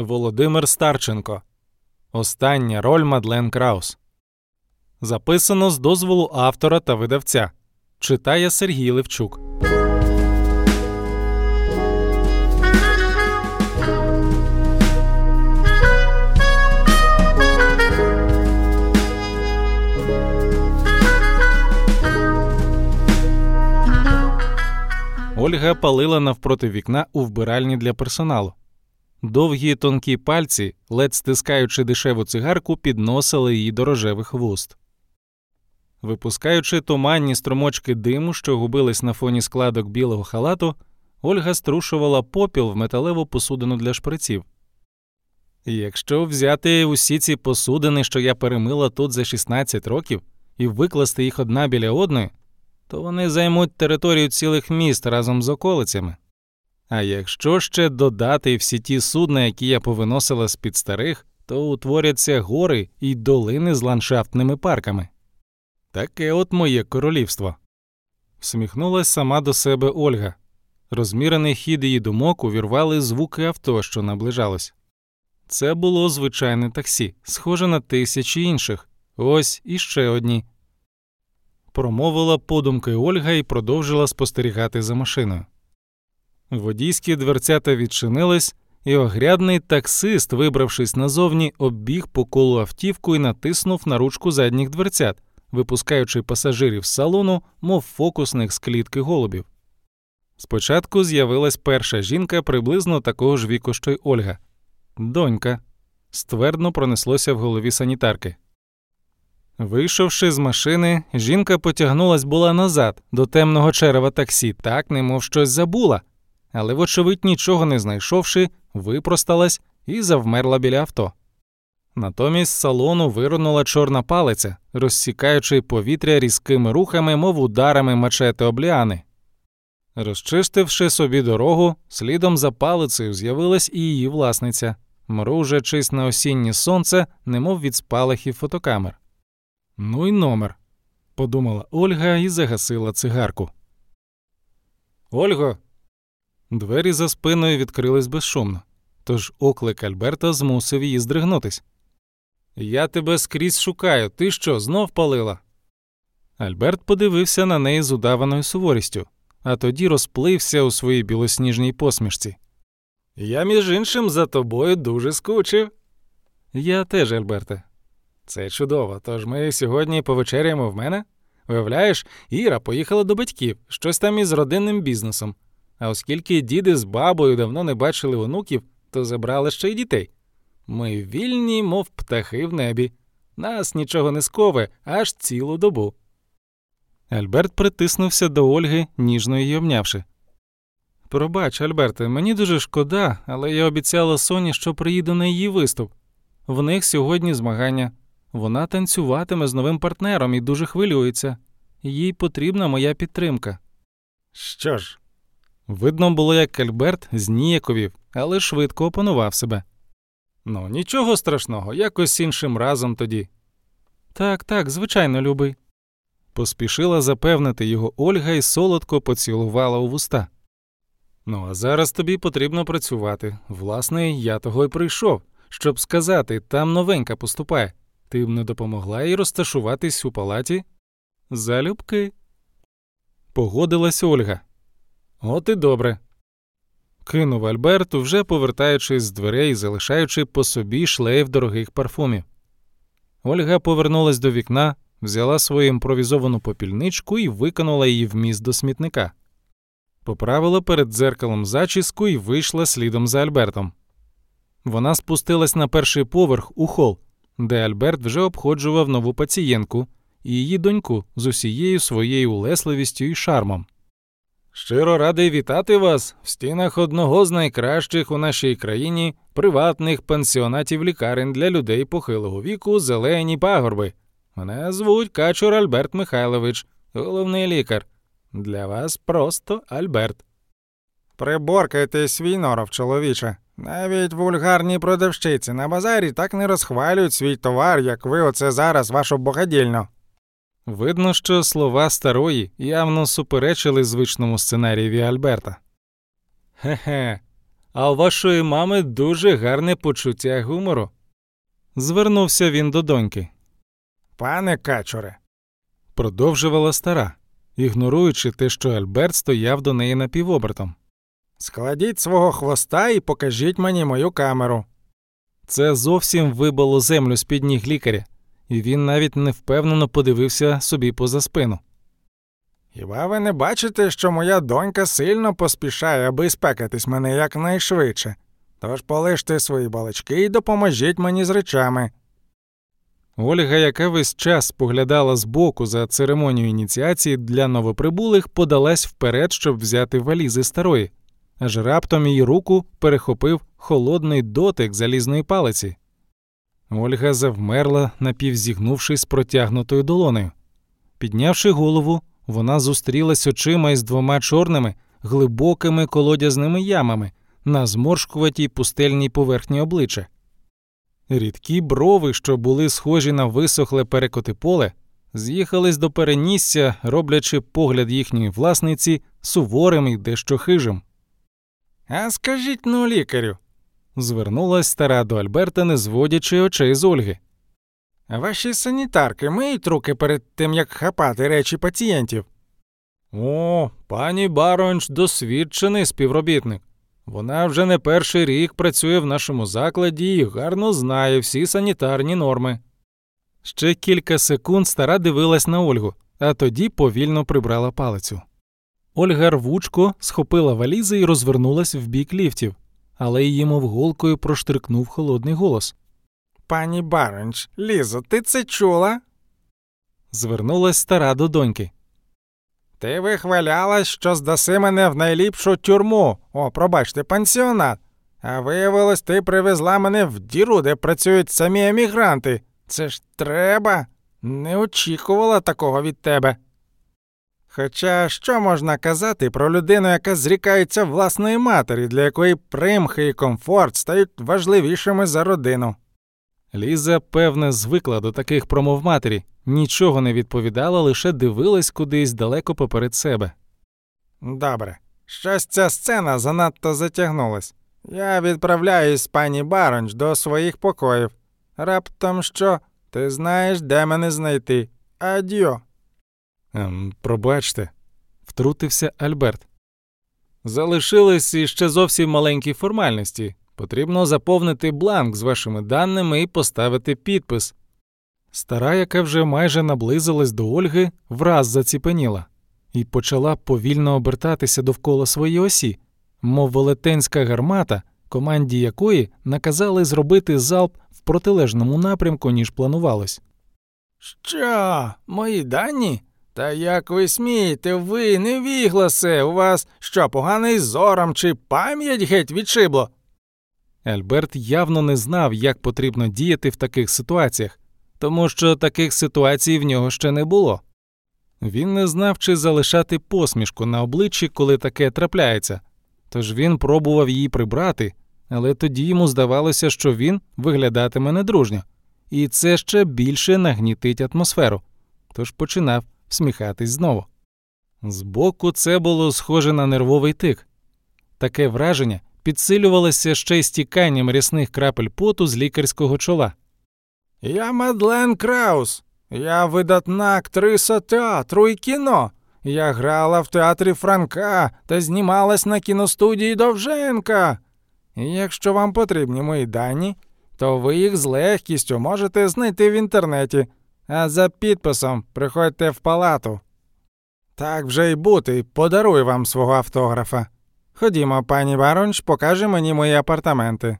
Володимир Старченко. Остання роль Мадлен Краус. Записано з дозволу автора та видавця. Читає Сергій Левчук. Ольга палила навпроти вікна у вбиральні для персоналу. Довгі тонкі пальці, ледь стискаючи дешеву цигарку, підносили її до рожевих вуст. Випускаючи туманні струмочки диму, що губились на фоні складок білого халату, Ольга струшувала попіл в металеву посудину для шприців. Якщо взяти усі ці посудини, що я перемила тут за 16 років, і викласти їх одна біля одної, то вони займуть територію цілих міст разом з околицями. А якщо ще додати всі ті судна, які я повиносила з під старих, то утворяться гори і долини з ландшафтними парками. Таке от моє королівство. Всміхнулась сама до себе Ольга. Розмірений хід її думок увірвали звуки авто, що наближалось. Це було звичайне таксі, схоже на тисячі інших. Ось іще одні. Промовила подумки Ольга і продовжила спостерігати за машиною. Водійські дверцята відчинились, і огрядний таксист, вибравшись назовні, оббіг по колу автівку і натиснув на ручку задніх дверцят, випускаючи пасажирів з салону, мов фокусних з клітки голубів. Спочатку з'явилась перша жінка приблизно такого ж віку, що й Ольга. Донька. Ствердно пронеслося в голові санітарки. Вийшовши з машини, жінка потягнулась була назад до темного черева таксі, так немов щось забула, але, вочевидь, нічого не знайшовши, випросталась і завмерла біля авто. Натомість з салону вирунула чорна палиця, розсікаючи повітря різкими рухами, мов ударами мачети обліани. Розчистивши собі дорогу, слідом за палицею з'явилась і її власниця, мружачись на осіннє сонце, немов від спалахів фотокамер. Ну й номер, подумала Ольга і загасила цигарку. Ольго. Двері за спиною відкрились безшумно, тож оклик Альберта змусив її здригнутись. Я тебе скрізь шукаю. Ти що, знов палила? Альберт подивився на неї з удаваною суворістю, а тоді розплився у своїй білосніжній посмішці. Я, між іншим, за тобою дуже скучив. Я теж, Альберте. Це чудово. Тож ми сьогодні повечеряємо в мене. Уявляєш, Іра поїхала до батьків, щось там із родинним бізнесом. А оскільки діди з бабою давно не бачили онуків, то забрали ще й дітей. Ми вільні, мов птахи в небі. Нас нічого не скове аж цілу добу. Альберт притиснувся до Ольги, ніжно її обнявши. Пробач, Альберте, мені дуже шкода, але я обіцяла Соні, що приїду на її виступ. В них сьогодні змагання. Вона танцюватиме з новим партнером і дуже хвилюється. Їй потрібна моя підтримка. Що ж? Видно було, як Альберт зніяковів, але швидко опанував себе. Ну, нічого страшного, якось іншим разом тоді. Так, так, звичайно, любий. Поспішила запевнити його Ольга і солодко поцілувала у вуста. Ну, а зараз тобі потрібно працювати. Власне, я того й прийшов, щоб сказати, там новенька поступає. Ти б не допомогла їй розташуватись у палаті? Залюбки. Погодилась Ольга. От і добре. Кинув Альберт, вже повертаючись з дверей, залишаючи по собі шлейф дорогих парфумів. Ольга повернулась до вікна, взяла свою імпровізовану попільничку і викинула її в міст до смітника. Поправила перед дзеркалом зачіску і вийшла слідом за Альбертом. Вона спустилась на перший поверх у хол, де Альберт вже обходжував нову пацієнтку і її доньку з усією своєю улесливістю і шармом. Щиро радий вітати вас в стінах одного з найкращих у нашій країні приватних пансіонатів лікарень для людей похилого віку зелені пагорби. Мене звуть Качур Альберт Михайлович, головний лікар. Для вас просто Альберт. Приборкайте свій норов, чоловіче. Навіть вульгарні продавщиці на базарі так не розхвалюють свій товар, як ви оце зараз вашу богадільну. Видно, що слова старої явно суперечили звичному сценарієві Альберта. Хе-хе, а у вашої мами дуже гарне почуття гумору. Звернувся він до доньки. Пане качуре, Продовжувала стара, ігноруючи те, що Альберт стояв до неї напівобертом. складіть свого хвоста і покажіть мені мою камеру. Це зовсім вибило землю з під ніг лікаря, і він навіть невпевнено подивився собі поза спину. Хіба ви не бачите, що моя донька сильно поспішає, аби спекатись мене якнайшвидше? Тож полиште свої балачки і допоможіть мені з речами. Ольга, яка весь час споглядала збоку за церемонією ініціації для новоприбулих, подалась вперед, щоб взяти валізи старої, аж раптом її руку перехопив холодний дотик залізної палиці. Ольга завмерла, напівзігнувшись протягнутою долонею. Піднявши голову, вона зустрілась очима із двома чорними, глибокими колодязними ямами на зморшкуватій пустельній поверхні обличчя. Рідкі брови, що були схожі на висохле перекоти поле, з'їхались до перенісся, роблячи погляд їхньої власниці суворим і дещо хижим. А скажіть ну, лікарю, Звернулась стара до Альберта, не зводячи очей з Ольги. ваші санітарки миють руки перед тим, як хапати речі пацієнтів? О, пані Баронч досвідчений співробітник. Вона вже не перший рік працює в нашому закладі і гарно знає всі санітарні норми. Ще кілька секунд стара дивилась на Ольгу, а тоді повільно прибрала палицю. Ольга рвучко схопила валізи і розвернулась в бік ліфтів, але її мов голкою проштрикнув холодний голос. Пані Баронч, Лізо, ти це чула? Звернулась стара до доньки. Ти вихвалялась, що здаси мене в найліпшу тюрму, о, пробачте, пансіонат. А виявилось, ти привезла мене в діру, де працюють самі емігранти. Це ж треба. Не очікувала такого від тебе. Хоча що можна казати про людину, яка зрікається власної матері, для якої примхи і комфорт стають важливішими за родину. Ліза, певне, звикла до таких промов матері, нічого не відповідала, лише дивилась кудись далеко поперед себе. Добре, щось ця сцена занадто затягнулась. Я відправляюсь пані Баронч до своїх покоїв. Раптом що, ти знаєш, де мене знайти. Адьо. Ем, пробачте, втрутився Альберт. Залишились іще зовсім маленькі формальності. Потрібно заповнити бланк з вашими даними і поставити підпис. Стара, яка вже майже наблизилась до Ольги, враз заціпеніла і почала повільно обертатися довкола своєї осі, мов велетенська гармата, команді якої наказали зробити залп в протилежному напрямку, ніж планувалось. Що, мої дані? Та як ви смієте, ви невігласе, у вас що, поганий зором чи пам'ять геть відшибло? Альберт явно не знав, як потрібно діяти в таких ситуаціях, тому що таких ситуацій в нього ще не було. Він не знав, чи залишати посмішку на обличчі, коли таке трапляється, тож він пробував її прибрати, але тоді йому здавалося, що він виглядатиме недружньо, і це ще більше нагнітить атмосферу, тож починав всміхатись знову. Збоку це було схоже на нервовий тик. Таке враження підсилювалося ще й стіканням рясних крапель поту з лікарського чола. Я Мадлен Краус. Я видатна актриса театру і кіно. Я грала в театрі Франка та знімалась на кіностудії Довженка. Якщо вам потрібні мої дані, то ви їх з легкістю можете знайти в інтернеті, а за підписом приходьте в палату. Так вже й бути, подарую вам свого автографа. Ходімо, пані Баронч, покаже мені мої апартаменти.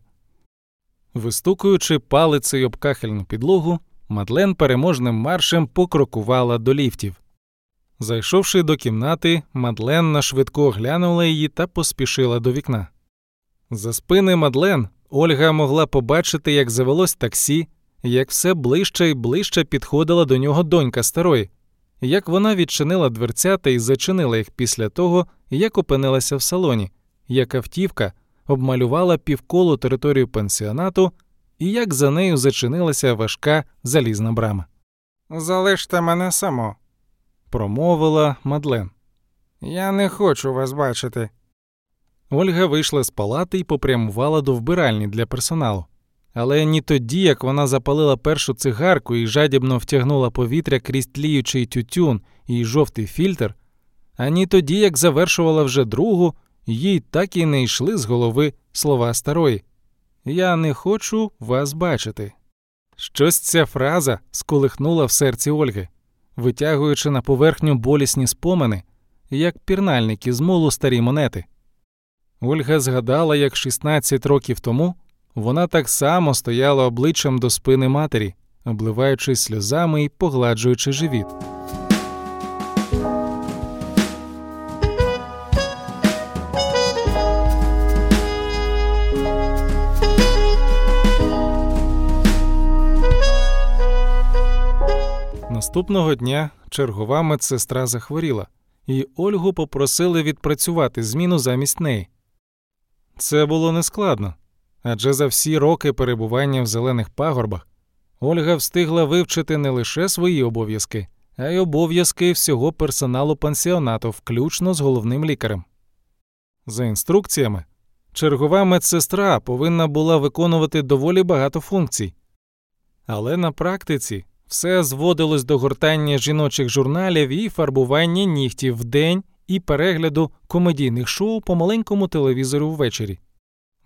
Вистукуючи палицею об кахельну підлогу, Мадлен переможним маршем покрокувала до ліфтів. Зайшовши до кімнати, Мадлен нашвидко оглянула її та поспішила до вікна. За спини Мадлен Ольга могла побачити, як завелось таксі, як все ближче і ближче підходила до нього донька старої, як вона відчинила дверцята і зачинила їх після того, як опинилася в салоні, як автівка обмалювала півколо територію пансіонату і як за нею зачинилася важка залізна брама. Залиште мене само. Промовила Мадлен. Я не хочу вас бачити. Ольга вийшла з палати і попрямувала до вбиральні для персоналу. Але ні тоді, як вона запалила першу цигарку і жадібно втягнула повітря крізь тліючий тютюн і жовтий фільтр, ані тоді, як завершувала вже другу, їй так і не йшли з голови слова старої Я не хочу вас бачити. Щось ця фраза сколихнула в серці Ольги, витягуючи на поверхню болісні спомини, як пірнальник із молу старі монети. Ольга згадала, як 16 років тому вона так само стояла обличчям до спини матері, обливаючись сльозами і погладжуючи живіт. Наступного дня чергова медсестра захворіла, і Ольгу попросили відпрацювати зміну замість неї. Це було нескладно, адже за всі роки перебування в зелених пагорбах Ольга встигла вивчити не лише свої обов'язки, а й обов'язки всього персоналу пансіонату, включно з головним лікарем. За інструкціями, чергова медсестра повинна була виконувати доволі багато функцій, але на практиці все зводилось до гортання жіночих журналів і фарбування нігтів вдень і перегляду комедійних шоу по маленькому телевізору ввечері.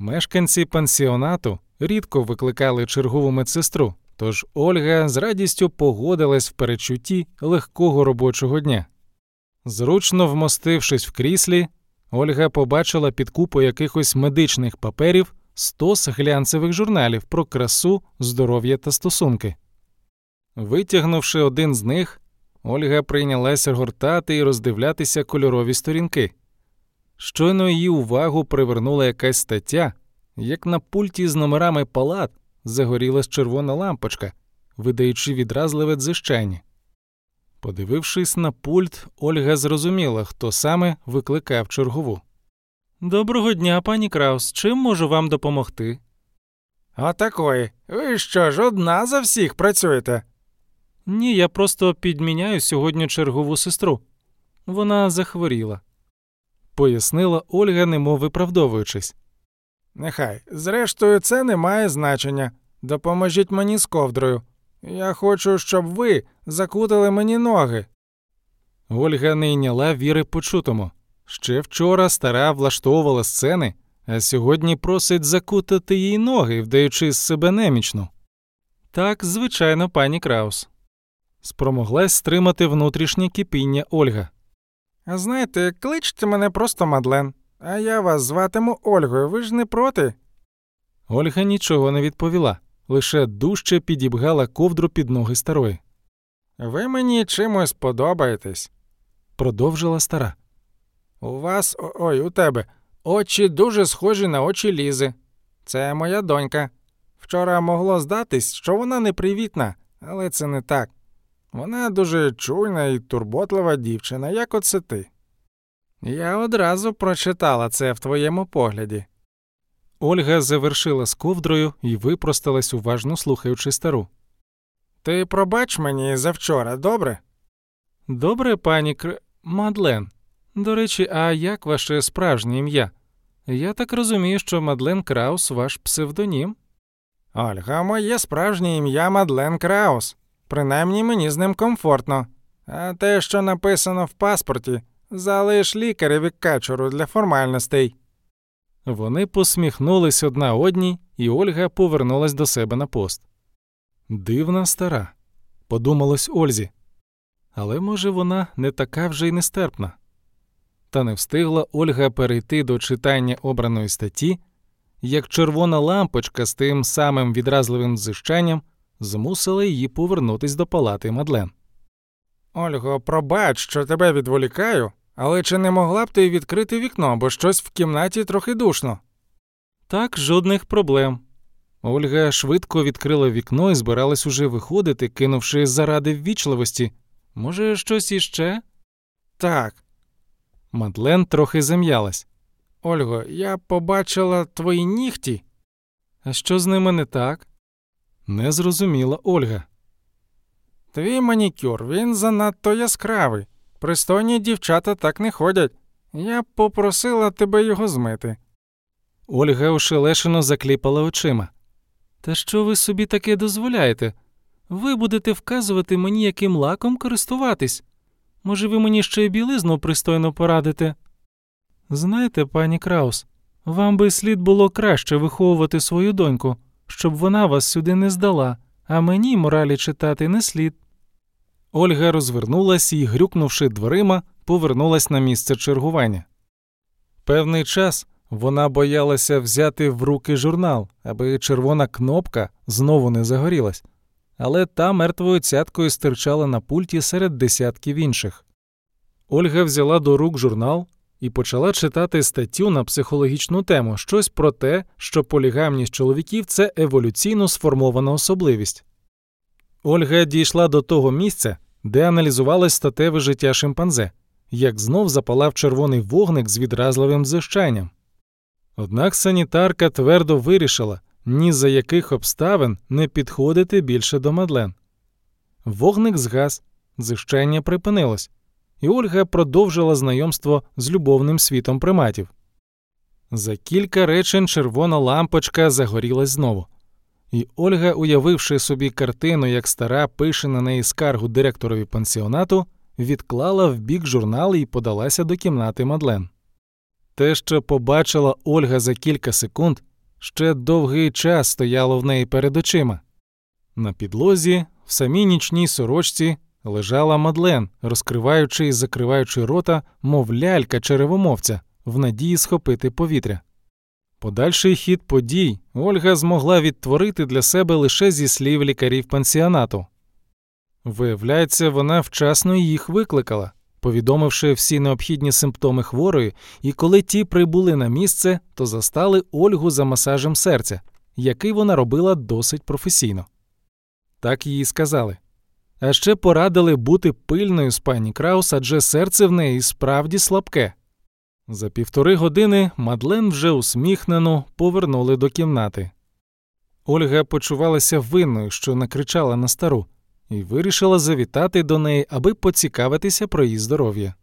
Мешканці пансіонату рідко викликали чергову медсестру, тож Ольга з радістю погодилась в передчутті легкого робочого дня. Зручно вмостившись в кріслі, Ольга побачила під купу якихось медичних паперів стос глянцевих журналів про красу, здоров'я та стосунки. Витягнувши один з них, Ольга прийнялася гортати і роздивлятися кольорові сторінки. Щойно її увагу привернула якась стаття, як на пульті з номерами палат загорілась червона лампочка, видаючи відразливе дзижчання. Подивившись на пульт, Ольга зрозуміла, хто саме викликав чергову. Доброго дня, пані Краус. Чим можу вам допомогти? Отакої. Ви що ж одна за всіх працюєте? Ні, я просто підміняю сьогодні чергову сестру. Вона захворіла, пояснила Ольга, немов виправдовуючись. Нехай, зрештою, це не має значення. Допоможіть мені з ковдрою. Я хочу, щоб ви закутали мені ноги. Ольга не йняла віри почутому. Ще вчора стара влаштовувала сцени, а сьогодні просить закутати їй ноги, вдаючи з себе немічну. Так, звичайно, пані Краус. Спромоглась стримати внутрішнє кипіння Ольга. Знаєте, кличте мене просто Мадлен, а я вас зватиму Ольгою, ви ж не проти? Ольга нічого не відповіла, лише дужче підібгала ковдру під ноги старої. Ви мені чимось подобаєтесь, продовжила стара. У вас, ой, у тебе, очі дуже схожі на очі лізи. Це моя донька. Вчора могло здатись, що вона непривітна, але це не так. Вона дуже чуйна і турботлива дівчина, як оце ти. Я одразу прочитала це в твоєму погляді. Ольга завершила з ковдрою і випросталась, уважно слухаючи стару. Ти пробач мені завчора, добре? Добре, пані Кр... Мадлен. До речі, а як ваше справжнє ім'я? Я так розумію, що Мадлен Краус ваш псевдонім? Ольга, моє справжнє ім'я Мадлен Краус. Принаймні мені з ним комфортно. А те, що написано в паспорті, залиш лікареві качуру для формальностей. Вони посміхнулись одна одній, і Ольга повернулась до себе на пост. Дивна стара, подумалось Ользі. Але, може, вона не така вже й нестерпна. Та не встигла Ольга перейти до читання обраної статті, як червона лампочка з тим самим відразливим зищанням змусила її повернутись до палати Мадлен. Ольго, пробач, що тебе відволікаю, але чи не могла б ти відкрити вікно, бо щось в кімнаті трохи душно? Так, жодних проблем. Ольга швидко відкрила вікно і збиралась уже виходити, кинувши заради ввічливості. Може, щось іще? Так. Мадлен трохи зам'ялась. Ольго, я побачила твої нігті. А що з ними не так? Не зрозуміла Ольга. Твій манікюр, він занадто яскравий. Пристойні дівчата так не ходять. Я б попросила тебе його змити. Ольга ошелешено закліпала очима. Та що ви собі таке дозволяєте? Ви будете вказувати мені, яким лаком користуватись. Може, ви мені ще й білизну пристойно порадите? Знаєте, пані Краус, вам би слід було краще виховувати свою доньку, щоб вона вас сюди не здала, а мені моралі читати не слід. Ольга розвернулась і, грюкнувши дверима, повернулась на місце чергування. Певний час вона боялася взяти в руки журнал, аби червона кнопка знову не загорілась, але та мертвою цяткою стирчала на пульті серед десятків інших. Ольга взяла до рук журнал і почала читати статтю на психологічну тему щось про те, що полігамність чоловіків це еволюційно сформована особливість. Ольга дійшла до того місця, де аналізувалось статеве життя шимпанзе, як знов запалав червоний вогник з відразливим зищанням. Однак санітарка твердо вирішила ні за яких обставин не підходити більше до Мадлен. Вогник згас, зищання припинилось, і Ольга продовжила знайомство з любовним світом приматів. За кілька речень червона лампочка загорілась знову, і Ольга, уявивши собі картину, як стара пише на неї скаргу директорові пансіонату, відклала в бік журнал і подалася до кімнати Мадлен. Те, що побачила Ольга за кілька секунд, ще довгий час стояло в неї перед очима. На підлозі, в самій нічній сорочці, лежала Мадлен, розкриваючи і закриваючи рота, мов лялька черевомовця, в надії схопити повітря. Подальший хід подій Ольга змогла відтворити для себе лише зі слів лікарів пансіонату. Виявляється, вона вчасно їх викликала, повідомивши всі необхідні симптоми хворої, і коли ті прибули на місце, то застали Ольгу за масажем серця, який вона робила досить професійно. Так їй сказали. А ще порадили бути пильною з пані Краус, адже серце в неї справді слабке. За півтори години Мадлен вже усміхнено повернули до кімнати. Ольга почувалася винною, що накричала на стару, і вирішила завітати до неї, аби поцікавитися про її здоров'я.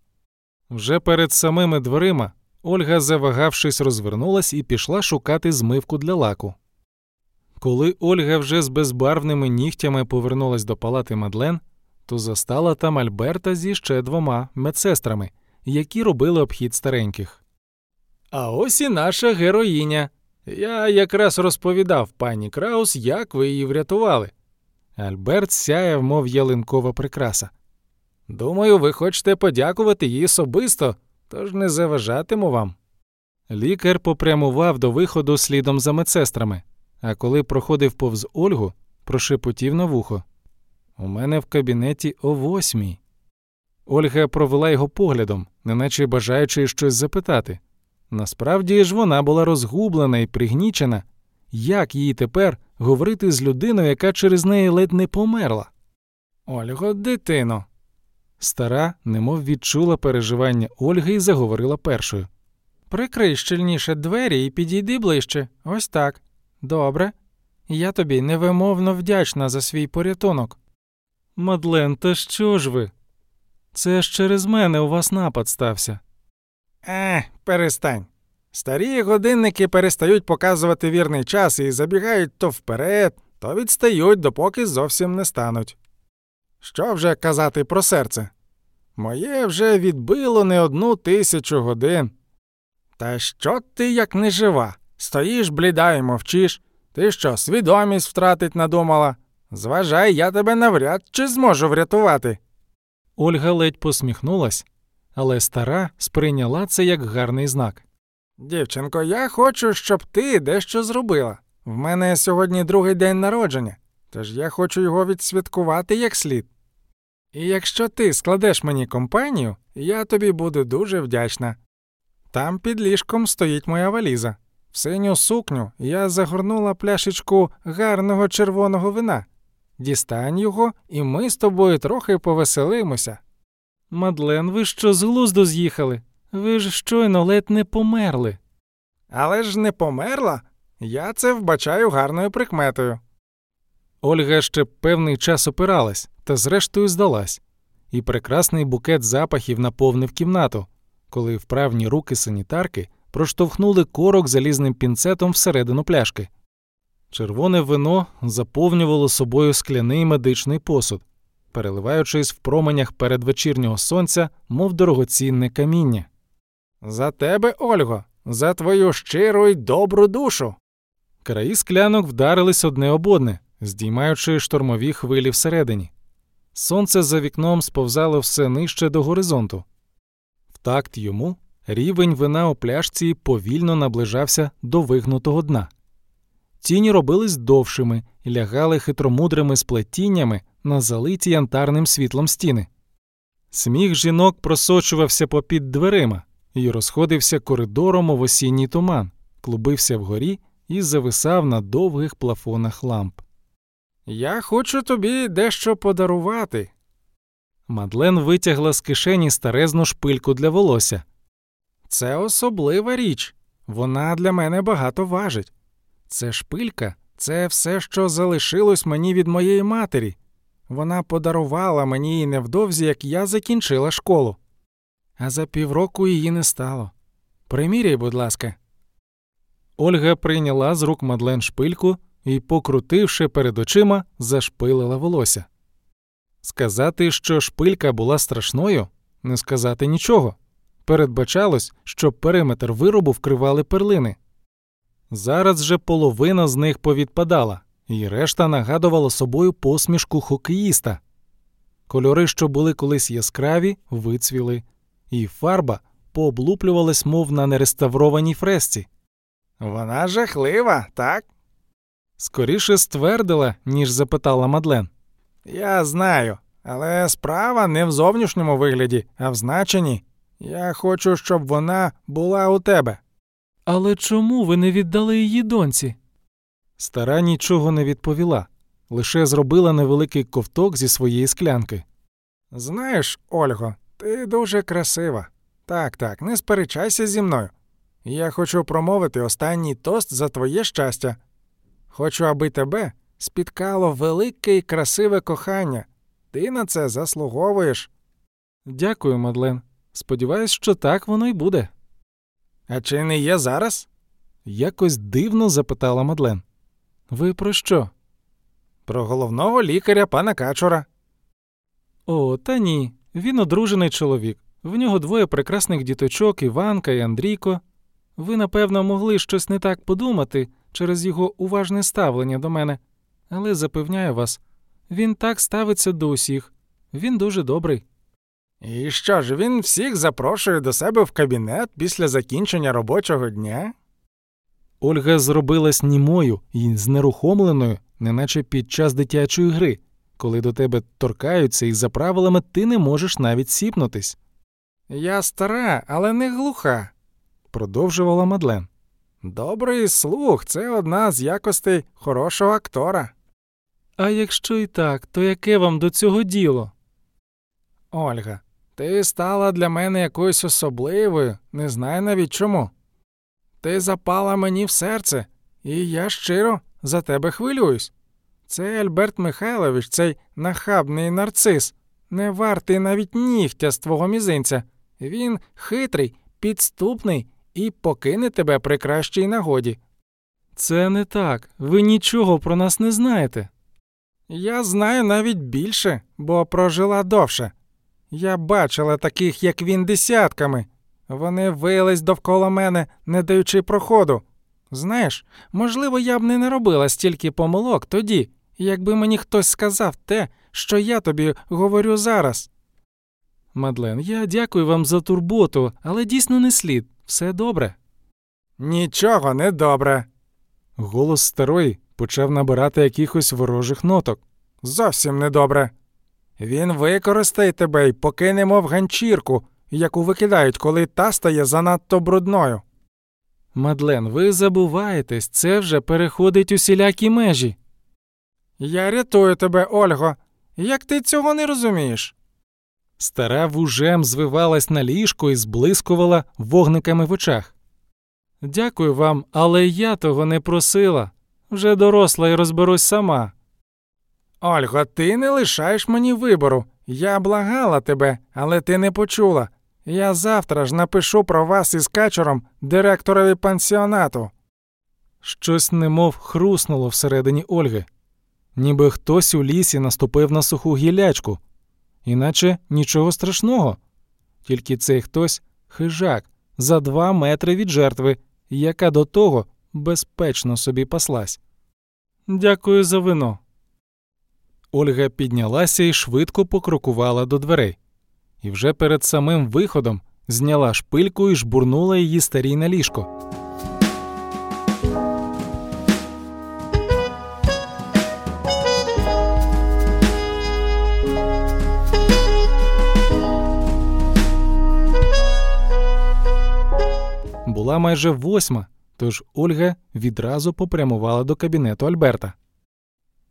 Вже перед самими дверима Ольга, завагавшись, розвернулась і пішла шукати змивку для лаку. Коли Ольга вже з безбарвними нігтями повернулась до палати Мадлен, то застала там Альберта зі ще двома медсестрами, які робили обхід стареньких. А ось і наша героїня. Я якраз розповідав пані Краус, як ви її врятували. Альберт сяяв, мов ялинкова прикраса. Думаю, ви хочете подякувати їй особисто, тож не заважатиму вам. Лікар попрямував до виходу слідом за медсестрами, а коли проходив повз Ольгу, прошепотів на вухо. У мене в кабінеті о восьмій. Ольга провела його поглядом, неначе бажаючи щось запитати. Насправді ж вона була розгублена і пригнічена, як їй тепер говорити з людиною, яка через неї ледь не померла. Ольго, дитино. Стара, немов відчула переживання Ольги і заговорила першою. Прикрий щільніше двері і підійди ближче. Ось так. Добре. Я тобі невимовно вдячна за свій порятунок. Мадлен, та що ж ви? Це ж через мене у вас напад стався. Е, перестань. Старі годинники перестають показувати вірний час і забігають то вперед, то відстають, допоки зовсім не стануть. Що вже казати про серце? Моє вже відбило не одну тисячу годин. Та що ти, як не жива? Стоїш, бліда і мовчиш. Ти що, свідомість втратить надумала? Зважай, я тебе навряд чи зможу врятувати. Ольга ледь посміхнулась, але стара сприйняла це як гарний знак. Дівчинко, я хочу, щоб ти дещо зробила. В мене сьогодні другий день народження, тож я хочу його відсвяткувати як слід. І якщо ти складеш мені компанію, я тобі буду дуже вдячна. Там під ліжком стоїть моя валіза. В синю сукню я загорнула пляшечку гарного червоного вина. Дістань його, і ми з тобою трохи повеселимося. Мадлен, ви що з глузду з'їхали? Ви ж щойно ледь не померли. Але ж не померла. Я це вбачаю гарною прикметою. Ольга ще певний час опиралась та зрештою здалась, і прекрасний букет запахів наповнив кімнату, коли вправні руки санітарки проштовхнули корок залізним пінцетом всередину пляшки. Червоне вино заповнювало собою скляний медичний посуд, переливаючись в променях передвечірнього сонця, мов дорогоцінне каміння. За тебе, Ольго, за твою щиру й добру душу. Краї склянок вдарились одне об одне, здіймаючи штормові хвилі всередині. Сонце за вікном сповзало все нижче до горизонту. В такт йому рівень вина у пляшці повільно наближався до вигнутого дна. Тіні робились довшими і лягали хитромудрими сплетіннями на залиті янтарним світлом стіни. Сміх жінок просочувався попід дверима і розходився коридором у осінній туман, клубився вгорі і зависав на довгих плафонах ламп. Я хочу тобі дещо подарувати. Мадлен витягла з кишені старезну шпильку для волосся. Це особлива річ. Вона для мене багато важить. Це шпилька, це все, що залишилось мені від моєї матері. Вона подарувала мені її невдовзі, як я закінчила школу. А за півроку її не стало. Приміряй, будь ласка. Ольга прийняла з рук Мадлен шпильку і, покрутивши перед очима, зашпилила волосся. Сказати, що шпилька була страшною, не сказати нічого. Передбачалось, що периметр виробу вкривали перлини. Зараз же половина з них повідпадала, і решта нагадувала собою посмішку хокеїста. Кольори, що були колись яскраві, вицвіли, і фарба пооблуплювалась, мов на нереставрованій фресці. Вона жахлива, так? Скоріше ствердила, ніж запитала Мадлен. Я знаю, але справа не в зовнішньому вигляді, а в значенні. Я хочу, щоб вона була у тебе. Але чому ви не віддали її доньці? Стара нічого не відповіла, лише зробила невеликий ковток зі своєї склянки. Знаєш, Ольго, ти дуже красива. Так, так, не сперечайся зі мною. Я хочу промовити останній тост за твоє щастя. Хочу, аби тебе спіткало велике і красиве кохання. Ти на це заслуговуєш. Дякую, Мадлен. Сподіваюсь, що так воно й буде. А чи не є зараз? Якось дивно запитала Мадлен. Ви про що? Про головного лікаря пана Качура. О, та ні. Він одружений чоловік. В нього двоє прекрасних діточок Іванка і Андрійко. Ви, напевно, могли щось не так подумати через його уважне ставлення до мене, але запевняю вас, він так ставиться до усіх. Він дуже добрий. І що ж, він всіх запрошує до себе в кабінет після закінчення робочого дня? Ольга зробилась німою і знерухомленою, неначе під час дитячої гри, коли до тебе торкаються і за правилами ти не можеш навіть сіпнутись. Я стара, але не глуха, продовжувала Мадлен. Добрий слух це одна з якостей хорошого актора. А якщо і так, то яке вам до цього діло? Ольга, ти стала для мене якоюсь особливою, не знаю навіть чому. Ти запала мені в серце, і я щиро за тебе хвилююсь. Цей Альберт Михайлович, цей нахабний нарцис, не вартий навіть нігтя з твого мізинця. Він хитрий, підступний і покине тебе при кращій нагоді. Це не так. Ви нічого про нас не знаєте. Я знаю навіть більше, бо прожила довше. Я бачила таких, як він, десятками. Вони вились довкола мене, не даючи проходу. Знаєш, можливо, я б не наробила стільки помилок тоді, якби мені хтось сказав те, що я тобі говорю зараз. Мадлен, я дякую вам за турботу, але дійсно не слід. Все добре. Нічого не добре. Голос старої почав набирати якихось ворожих ноток. Зовсім недобре. Він використає тебе і покине мов ганчірку, яку викидають, коли та стає занадто брудною. Мадлен, ви забуваєтесь, це вже переходить усілякі межі. Я рятую тебе, Ольго. Як ти цього не розумієш? Стара вужем звивалась на ліжку і зблискувала вогниками в очах. Дякую вам, але я того не просила. Вже доросла і розберусь сама. Ольго, ти не лишаєш мені вибору. Я благала тебе, але ти не почула. Я завтра ж напишу про вас із качером директорові пансіонату. Щось немов хруснуло всередині Ольги, ніби хтось у лісі наступив на суху гілячку, іначе нічого страшного, тільки цей хтось хижак за два метри від жертви, яка до того безпечно собі паслась. Дякую за вино. Ольга піднялася і швидко покрокувала до дверей, і вже перед самим виходом зняла шпильку і жбурнула її старій на ліжко. Була майже восьма, тож Ольга відразу попрямувала до кабінету Альберта.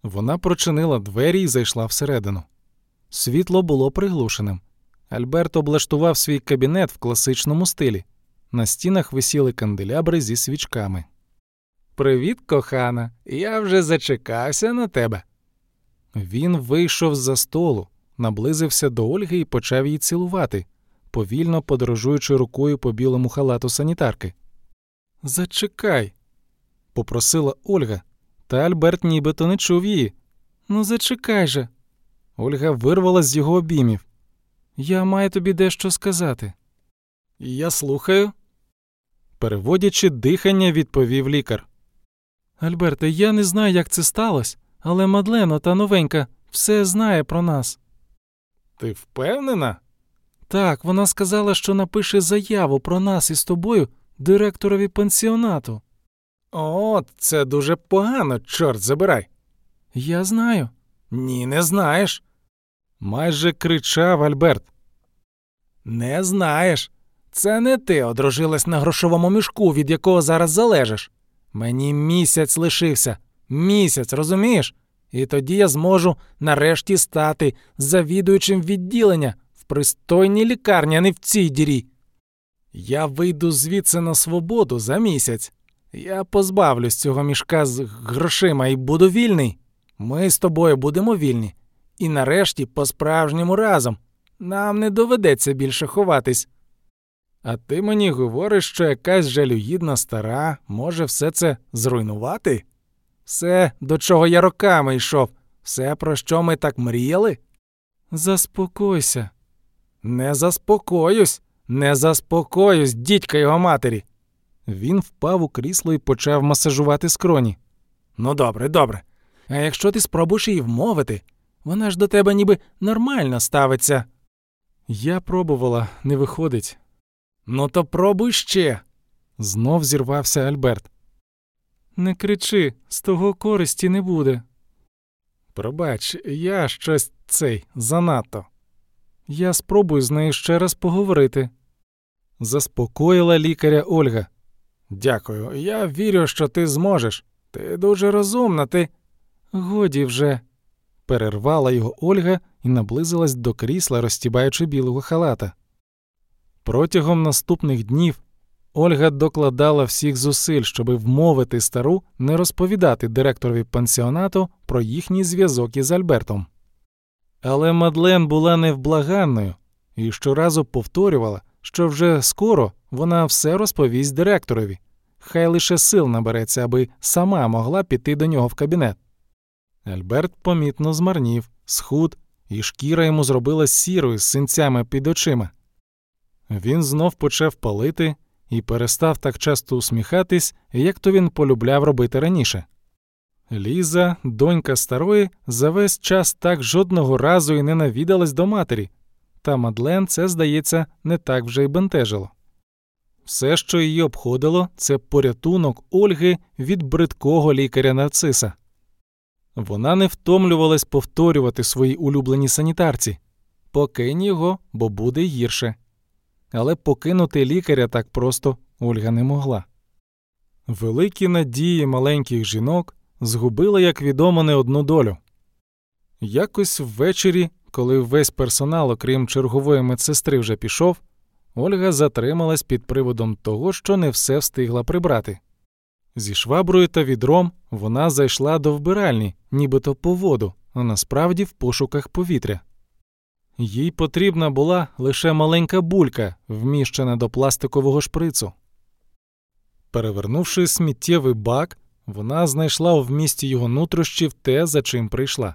Вона прочинила двері і зайшла всередину. Світло було приглушеним. Альберт облаштував свій кабінет в класичному стилі. На стінах висіли канделябри зі свічками. Привіт, кохана, я вже зачекався на тебе. Він вийшов з за столу, наблизився до Ольги і почав її цілувати, повільно подорожуючи рукою по білому халату санітарки. Зачекай, попросила Ольга, та Альберт нібито не чув її. Ну, зачекай же. Ольга вирвала з його обіймів. Я маю тобі дещо сказати. Я слухаю. Переводячи дихання, відповів лікар. Альберте, я не знаю, як це сталося, але Мадлена та новенька все знає про нас. Ти впевнена? Так, вона сказала, що напише заяву про нас із тобою директорові пансіонату. О, це дуже погано, чорт забирай. Я знаю. Ні, не знаєш. Майже кричав Альберт. Не знаєш. Це не ти одружилась на грошовому мішку, від якого зараз залежиш. Мені місяць лишився. Місяць, розумієш? І тоді я зможу нарешті стати завідуючим відділення в пристойній лікарні, а не в цій дірі. Я вийду звідси на свободу за місяць. Я позбавлюсь цього мішка з грошима і буду вільний. Ми з тобою будемо вільні. І нарешті по-справжньому разом. Нам не доведеться більше ховатись. А ти мені говориш, що якась жалюгідна стара може все це зруйнувати? Все, до чого я роками йшов, все, про що ми так мріяли? Заспокойся. Не заспокоюсь, не заспокоюсь, дідька його матері. Він впав у крісло і почав масажувати скроні. Ну, добре, добре. А якщо ти спробуєш її вмовити, вона ж до тебе ніби нормально ставиться. Я пробувала, не виходить. Ну, то пробуй ще. Знов зірвався Альберт. Не кричи, з того користі не буде. Пробач, я щось цей занадто. Я спробую з нею ще раз поговорити. Заспокоїла лікаря Ольга. Дякую, я вірю, що ти зможеш. Ти дуже розумна, ти. Годі вже. перервала його Ольга і наблизилась до крісла, розтібаючи білого халата. Протягом наступних днів Ольга докладала всіх зусиль, щоби вмовити стару не розповідати директорові пансіонату про їхній зв'язок із Альбертом. Але Мадлен була невблаганною і щоразу повторювала, що вже скоро вона все розповість директорові, хай лише сил набереться, аби сама могла піти до нього в кабінет. Альберт помітно змарнів, схуд, і шкіра йому зробила сірою з синцями під очима. Він знов почав палити і перестав так часто усміхатись, як то він полюбляв робити раніше. Ліза, донька старої, за весь час так жодного разу і не навідалась до матері, та Мадлен це, здається, не так вже й бентежило. Все, що її обходило, це порятунок Ольги від бридкого лікаря нарциса. Вона не втомлювалась повторювати свої улюблені санітарці покинь його, бо буде гірше. Але покинути лікаря так просто Ольга не могла. Великі надії маленьких жінок згубили, як відомо, не одну долю. Якось ввечері, коли весь персонал, окрім чергової медсестри, вже пішов, Ольга затрималась під приводом того, що не все встигла прибрати. Зі шваброю та відром вона зайшла до вбиральні, нібито по воду, а насправді в пошуках повітря. їй потрібна була лише маленька булька, вміщена до пластикового шприцу. Перевернувши сміттєвий бак, вона знайшла у вмісті його нутрощів те, за чим прийшла.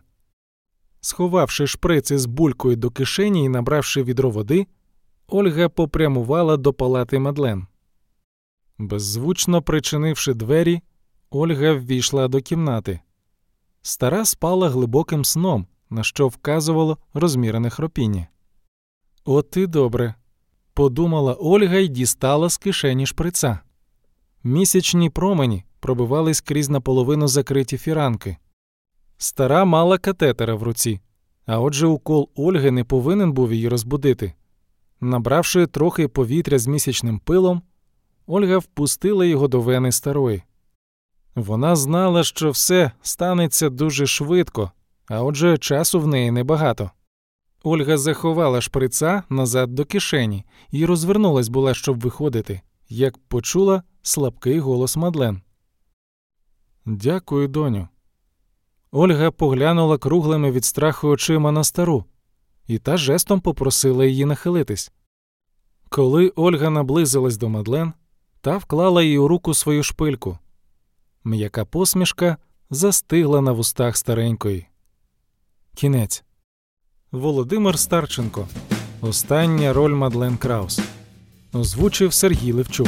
Сховавши шприц із булькою до кишені і набравши відро води, Ольга попрямувала до палати Мадлен. Беззвучно причинивши двері, Ольга ввійшла до кімнати. Стара спала глибоким сном, на що вказувало розмірене хропіння. От і добре, подумала Ольга і дістала з кишені шприца. Місячні промені пробивались крізь наполовину закриті фіранки. Стара мала катетера в руці, а отже, укол Ольги не повинен був її розбудити. Набравши трохи повітря з місячним пилом, Ольга впустила його до вени старої. Вона знала, що все станеться дуже швидко, а отже, часу в неї небагато. Ольга заховала шприца назад до кишені і розвернулась була, щоб виходити, як почула слабкий голос Мадлен. Дякую, доню. Ольга поглянула круглими від страху очима на стару, і та жестом попросила її нахилитись. Коли Ольга наблизилась до Мадлен, та вклала їй у руку свою шпильку. М'яка посмішка застигла на вустах старенької. Кінець Володимир Старченко. Остання роль Мадлен Краус. Озвучив Сергій Левчук.